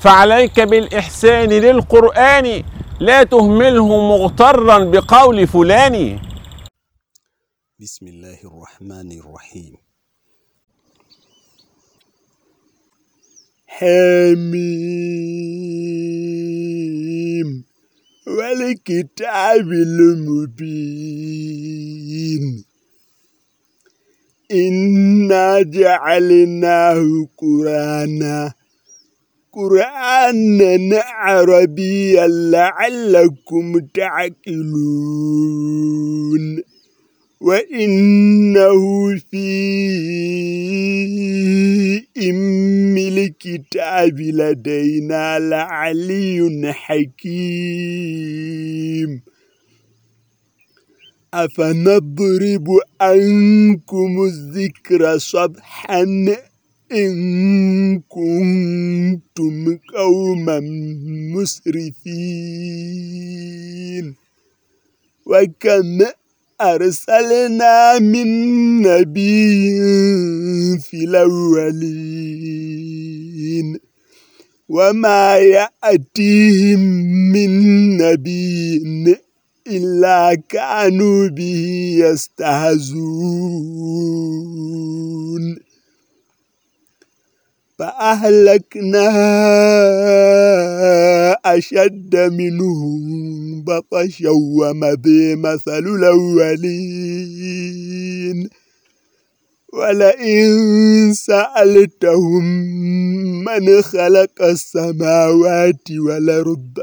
فعليك بالإحسان للقرآن لا تهمله مغترا بقول فلان. بسم الله الرحمن الرحيم. حميم. والكتاب المبين. إنا جعلناه قرآنا قرآنا عربيا لعلكم تعقلون وإنه في إم الكتاب لدينا لعلي حكيم. أفنضرب عنكم الذكر صبحا إن كنتم قوما مسرفين. وكم أرسلنا من نبي في الأولين. وما يأتيهم من نبي إلا كانوا به يستهزون فأهلكنا أشد منهم بطشا ومضي مثل الأولين. ولئن سألتهم من خلق السماوات والأرض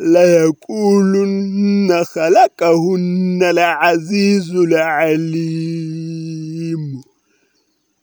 ليقولن خلقهن العزيز العليم.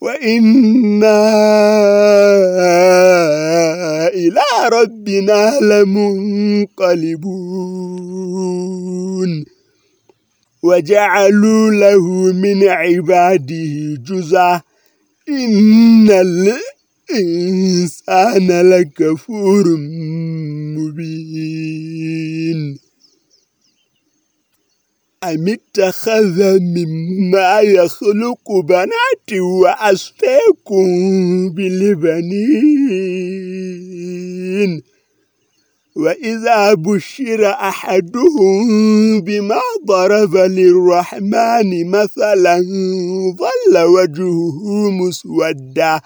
وإنا إلى ربنا لمنقلبون. وجعلوا له من عباده جزءا. إن الإنسان لكفور مبين. أم اتخذ مما يخلق بنات وأسفاكم بالبنين وإذا بشر أحدهم بما ضرب للرحمن مثلا ظل وجهه مسودا.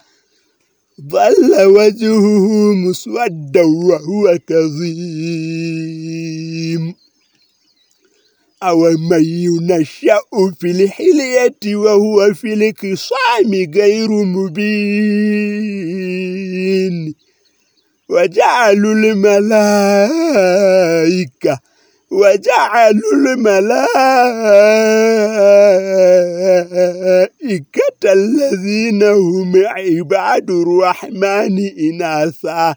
ظل وجهه مسودا وهو كظيم. أو من ينشأ في الحلية وهو في الخصام غير مبين. وجعلوا الملائكة وجعلوا الملائكة الذين هم عباد الرحمن إناثا.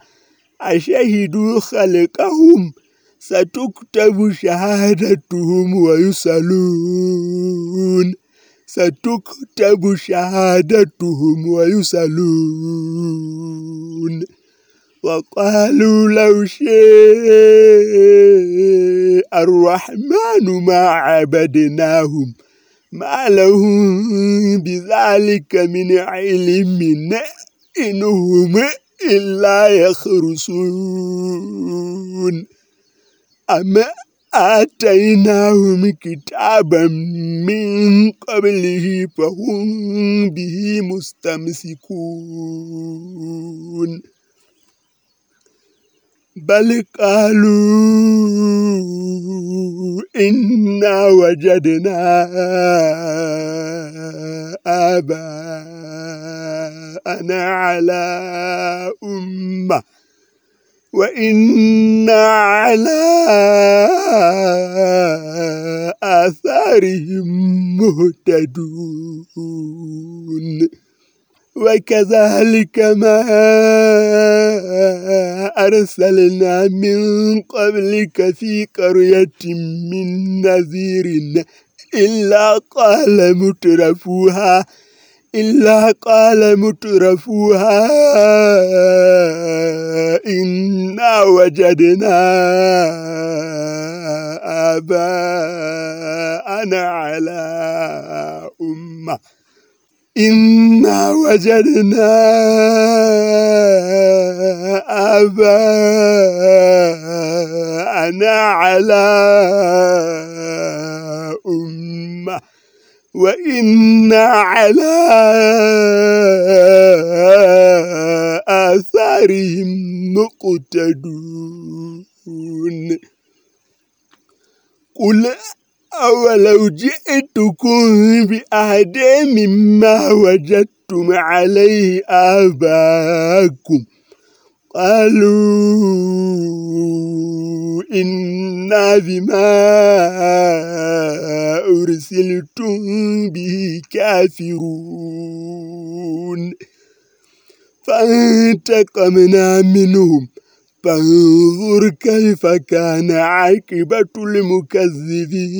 أشهدوا خلقهم ستكتب شهادتهم ويسألون ستكتب شهادتهم ويسألون وقالوا لو شاء الرحمن ما عبدناهم ما لهم بذلك من علم إنهم إلا يخرصون أما آتيناهم كتابا من قبله فهم به مستمسكون. بل قالوا إنا وجدنا آباءنا على أمة. وإنا على آثارهم مهتدون. وكذلك ما أرسلنا من قبلك في قرية من نذير إلا قال مترفوها إلا قال مترفوها إنا وجدنا آباءنا على أمة. إنا وجدنا آباءنا على أمة وإنا على آثارهم مقتدون. قل أولو جئتكم بأهد مما وجدتم عليه آباءكم قالوا إنا بما أرسلتم به كافرون فانتقمنا منهم فانظر كيف كان عاقبة المكذبين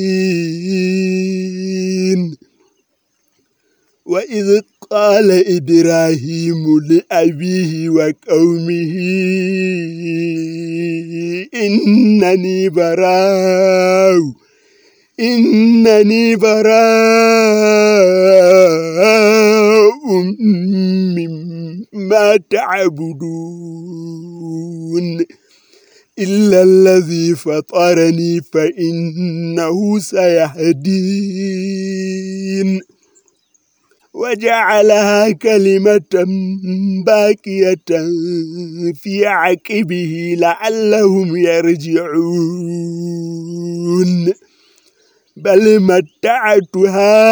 وإذ قال إبراهيم لأبيه وقومه إنني براء إنني براء مما تعبدون. إلا الذي فطرني فإنه سيهدين. وجعلها كلمة باكية في عقبه لعلهم يرجعون. بل متعت هؤلاء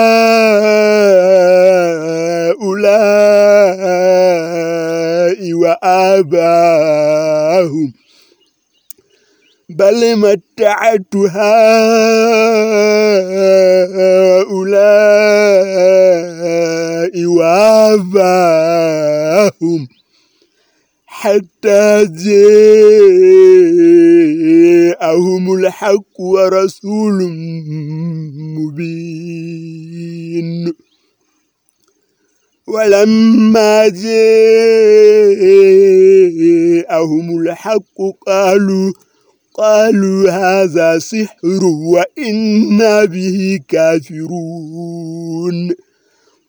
وآباهم بل متعت هؤلاء حتى جاءهم الحق ورسول مبين. ولما جاءهم الحق قالوا قالوا هذا سحر وإنا به كافرون.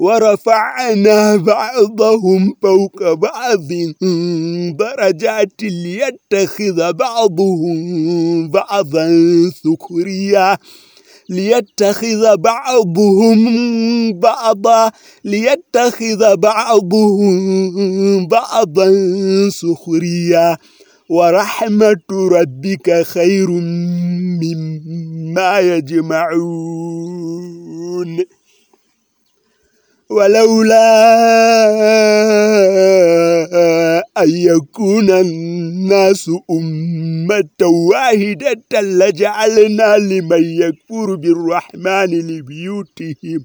ورفعنا بعضهم فوق بعض درجات ليتخذ بعضهم بعضا سخريا ليتخذ بعضهم بعضا ليتخذ بعضهم بعضا سخريا. ورحمة ربك خير مما يجمعون. ولولا أن يكون الناس أمة واحدة لجعلنا لمن يكفر بالرحمن لبيوتهم.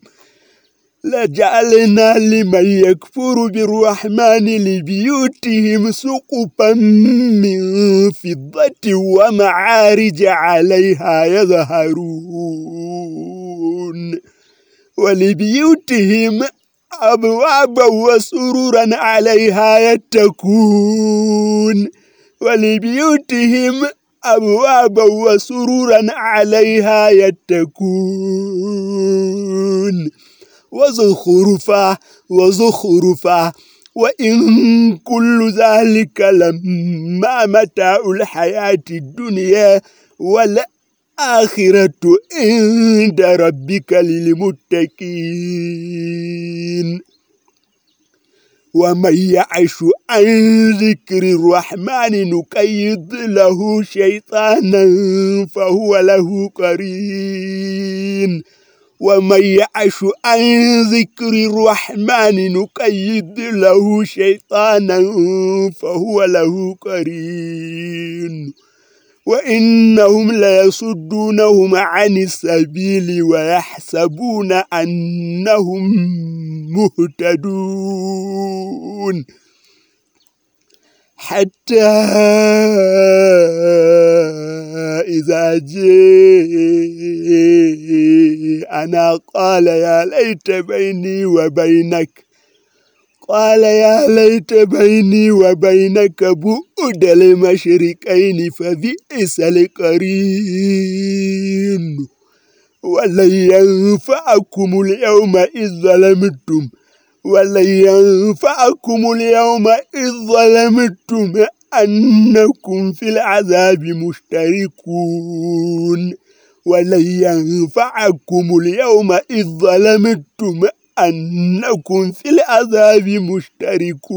لجعلنا لمن يكفر بالرحمن لبيوتهم سقفا من فضة ومعارج عليها يظهرون. ولبيوتهم أبوابا وسرورا عليها يتكون. ولبيوتهم أبوابا وسرورا عليها يتكون. وزخرفا وزخرفا وإن كل ذلك لما متاع الحياة الدنيا ولا الآخرة عند ربك للمتقين. ومن يعش عن ذكر الرحمن نقيض له شيطانا فهو له قرين. ومن يعش عن ذكر الرحمن نقيض له شيطانا فهو له قرين. وإنهم ليصدونهم عن السبيل ويحسبون أنهم مهتدون. حتى إذا جاء أنا قال يا ليت بيني وبينك قال يا ليت بيني وبينك بؤد المشركين فبئس القرين. ولن ينفعكم اليوم إذ ظلمتم. ولن ينفعكم اليوم إذ ظلمتم أنكم في العذاب مشتركون. ولن ينفعكم اليوم إذ ظلمتم أنكم في العذاب مشتركون.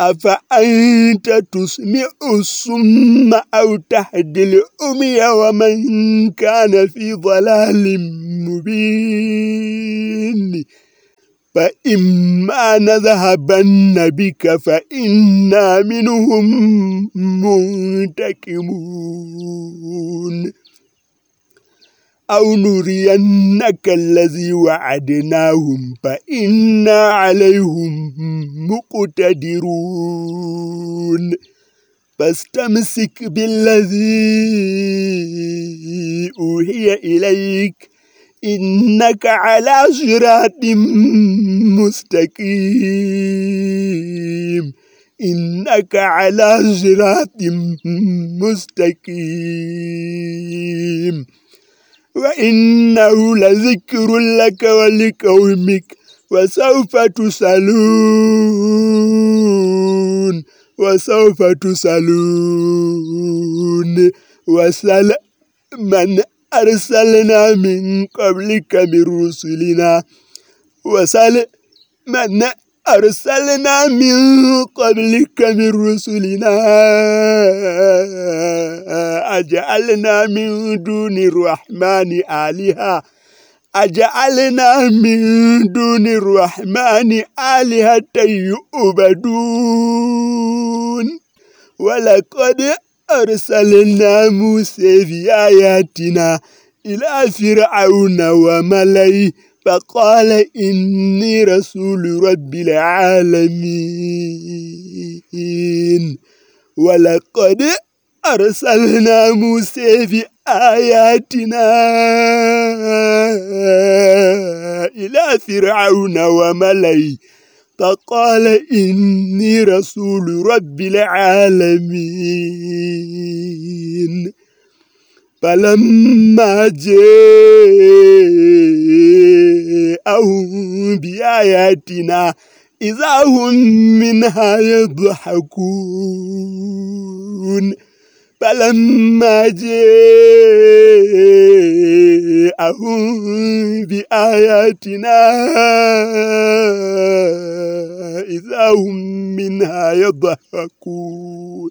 أفأنت تسمع الصم أو تهدي الأمي ومن كان في ضلال مبين؟ فإما نذهبن بك فإنا منهم منتكمون أو نرينك الذي وعدناهم فإنا عليهم مقتدرون. فاستمسك بالذي أوهي إليك إنك على صراط مستقيم. إنك على صراط مستقيم. وإنه لذكر لك ولقومك وسوف تسألون وسوف تسألون وسل من أرسلنا من قبلك من رسلنا وسل من من قبلك من رسلنا. أجعلنا من دون الرحمن آلهة. أجعلنا من دون الرحمن آلهة يؤبدون ولقد أرسلنا موسى في آياتنا إلى فرعون وملئه فقال إني رسول رب العالمين. ولقد أرسلنا موسى بآياتنا إلى فرعون وملئه. فقال إني رسول رب العالمين. فلما جاءهم بآياتنا إذا هم منها يضحكون. فلما جاءهم بآياتنا إذا هم منها يضحكون.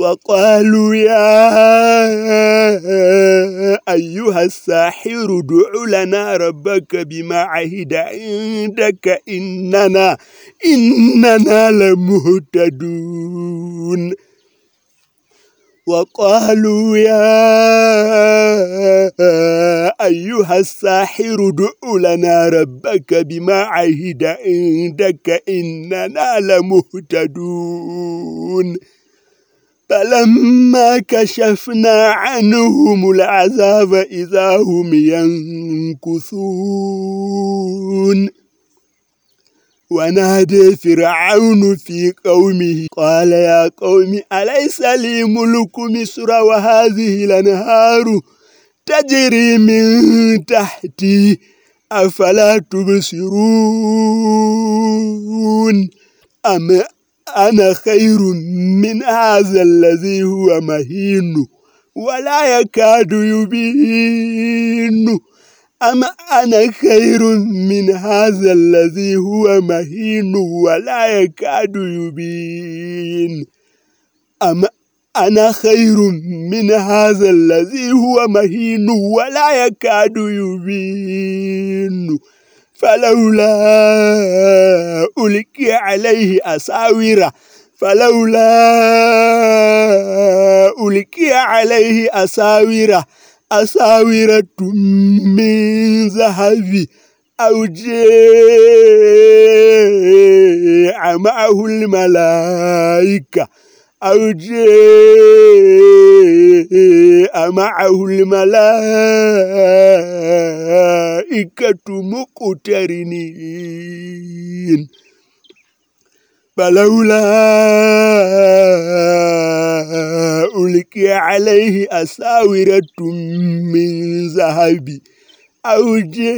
وقالوا يا أيها الساحر دع لنا ربك بما عهد عندك إننا إننا لمهتدون. وقالوا يا أيها الساحر دع لنا ربك بما عهد عندك إننا لمهتدون. فلما كشفنا عنهم العذاب إذا هم ينكثون. ونادى فرعون في قومه قال يا قوم أليس لي ملك مصر وهذه الأنهار تجري من تحتي؟ أفلا تبصرون؟ أم أنا خير من هذا الذي هو مهين ولا يكاد يبين. أم أنا خير من هذا الذي هو مهين ولا يكاد يبين. أم أنا خير من هذا الذي هو مهين ولا يكاد يبين. فلولا ألقي عليه أساورة فلولا ألقي عليه أساورة أساورة من ذهب أو جاء معه الملائكة. أو جاء معه الملائكة مقترنين. فلولا ألقي عليه أساورة من ذهب أو جاء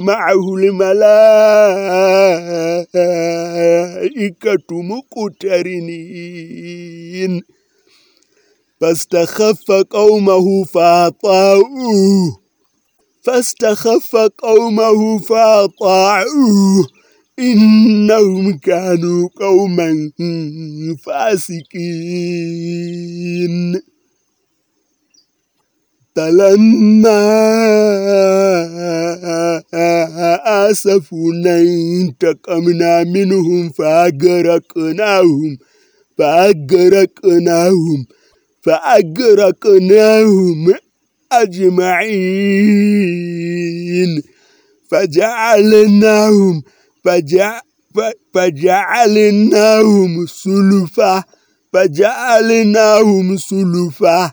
معه الملائكة مقترنين. فاستخف قومه فأطاعوه. فاستخف قومه فأطاعوه. إنهم كانوا قوما فاسقين. فلما آسفونا انتقمنا منهم فأغرقناهم فأغرقناهم فأغرقناهم أجمعين. فجعلناهم فجع فجعلناهم سلفا فجعلناهم سلفا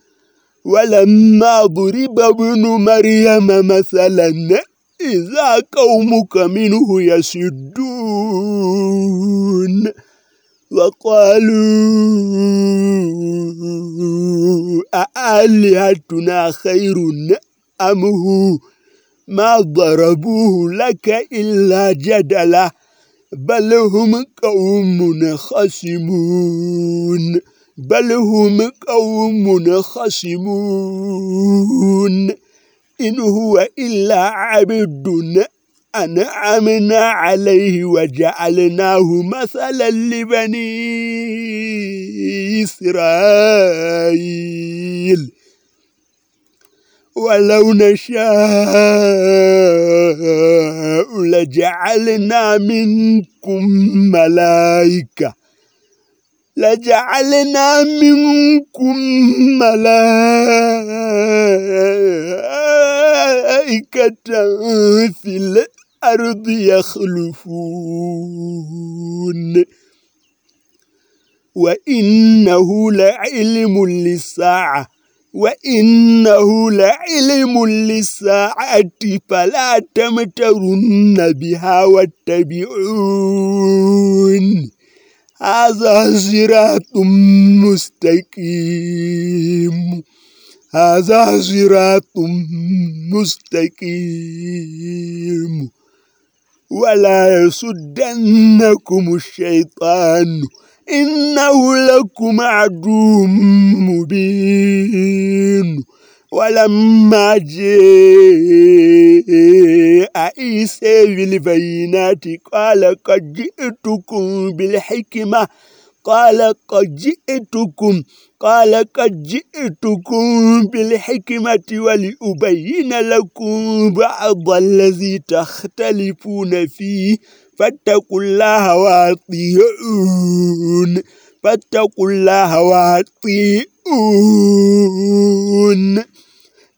ولما ضرب ابن مريم مثلا إذا قومك منه يسدون وقالوا أآلهتنا خير أم هو؟ ما ضربوه لك إلا جدلا بل هم قوم خصمون. بل هم قوم خصمون إن هو إلا عبد أنعمنا عليه وجعلناه مثلا لبني إسرائيل ولو نشاء لجعلنا منكم ملائكة لجعلنا منكم ملائكة في الأرض يخلفون. وإنه لعلم للساعة وإنه لعلم للساعة فلا تمترن بها واتبعون. هذا صراط مستقيم. هذا صراط مستقيم. ولا يصدنكم الشيطان. إنه لكم عدو مبين. ولما جاء عيسى بالبينات قال قد جئتكم بالحكمة قال قد جئتكم قال قد جئتكم بالحكمة ولأبين لكم بعض الذي تختلفون فيه فاتقوا الله واطيعون فاتقوا الله واطيعون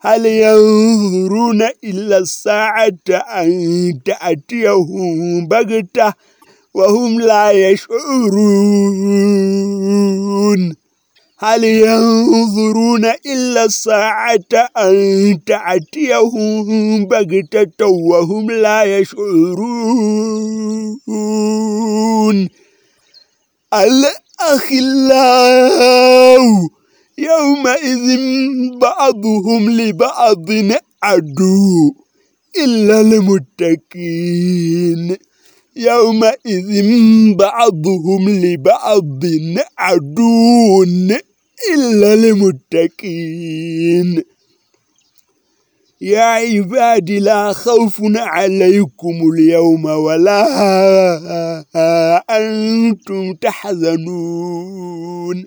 هل ينظرون إلا الساعة أن تأتيهم بغتة وهم لا يشعرون؟ هل ينظرون إلا الساعة أن تأتيهم بغتة وهم لا يشعرون؟ الأخلاء يومئذ بعضهم لبعض عدو إلا المتقين. يومئذ بعضهم لبعض عدو إلا المتقين. يا عباد لا خوف عليكم اليوم ولا أنتم تحزنون.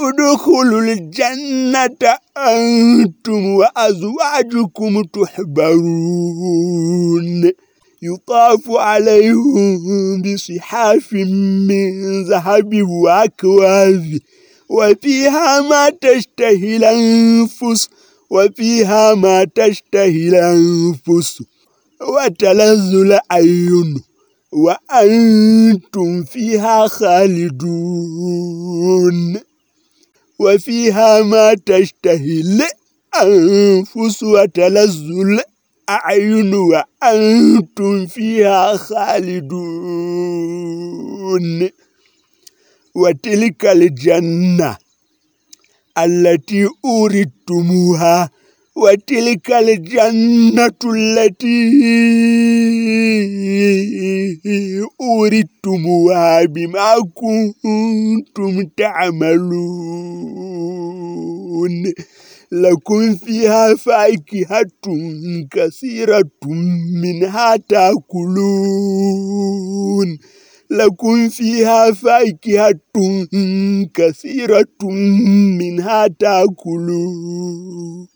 ادخلوا الجنة أنتم وأزواجكم تحبرون يطاف عليهم بصحاف من ذهب وأكواب وفيها ما تشتهي الأنفس وفيها ما تشتهي الأنفس وتلذ الأعين وأنتم فيها خالدون وفيها ما تشتهي الأنفس وتلذ الأعين وأنتم فيها خالدون. وتلك الجنة التي أوردتموها وتلك الجنة التي أوردتموها بما كنتم تعملون. لكم فيها فاكهة كثيرة منها تأكلون. لكم فيها فاكهة كثيرة منها تأكلون.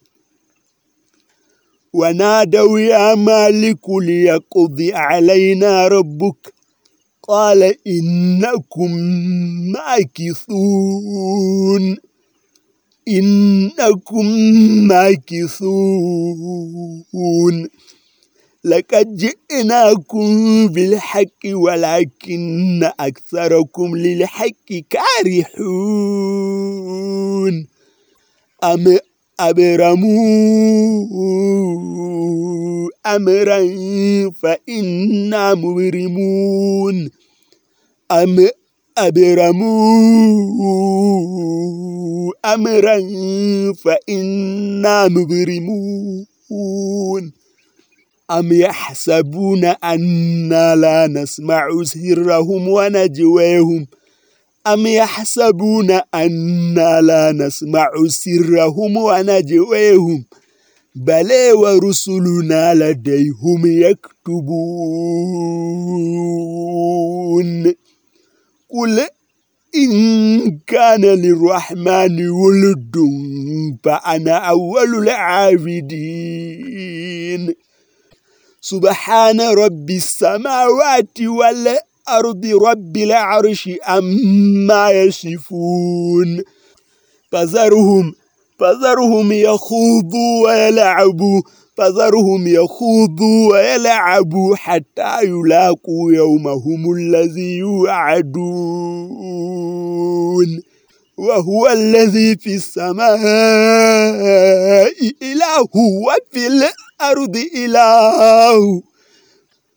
ونادوا يا مالك ليقضي علينا ربك. قال إنكم ماكثون. إنكم ماكثون. لقد جئناكم بالحق ولكن أكثركم للحق كارحون أم أبرموا أمرا فإنا مبرمون. أم أبرموا أمرا فإنا مبرمون. أم يحسبون أننا لا نسمع سرهم ونجويهم أم يحسبون أننا لا نسمع سرهم ونجويهم؟ بل ورسلنا لديهم يكتبون. قل إن كان للرحمن ولد فأنا أول العابدين. سبحان رب السماوات والأرض. رب العرش أما يصفون فذرهم فذرهم يخوضوا ويلعبوا فذرهم يخوضوا ويلعبوا حتى يلاقوا يومهم الذي يوعدون. وهو الذي في السماء إله وفي الأرض إله.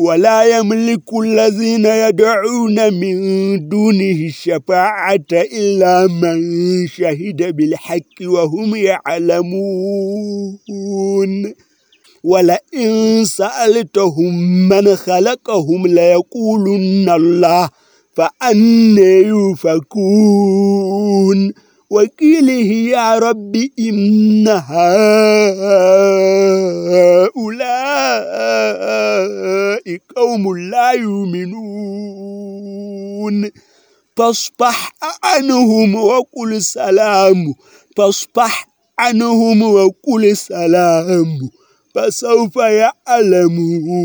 ولا يملك الذين يدعون من دونه الشفاعة إلا من شهد بالحق وهم يعلمون. ولئن سألتهم من خلقهم ليقولن الله فأني يؤفكون وقيله يا رب إن هؤلاء قوم لا يؤمنون. فاصفح عنهم وقل سلام. فاصفح عنهم وقل سلام. فسوف يعلمون.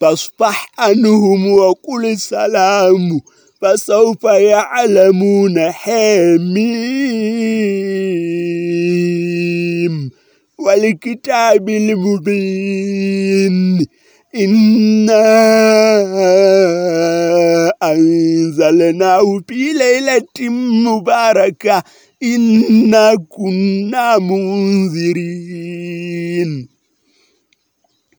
فاصفح عنهم وقل سلام. فسوف يعلمون حميم. والكتاب المبين. إنا أنزلناه في ليلة مباركة. إنا كنا منذرين.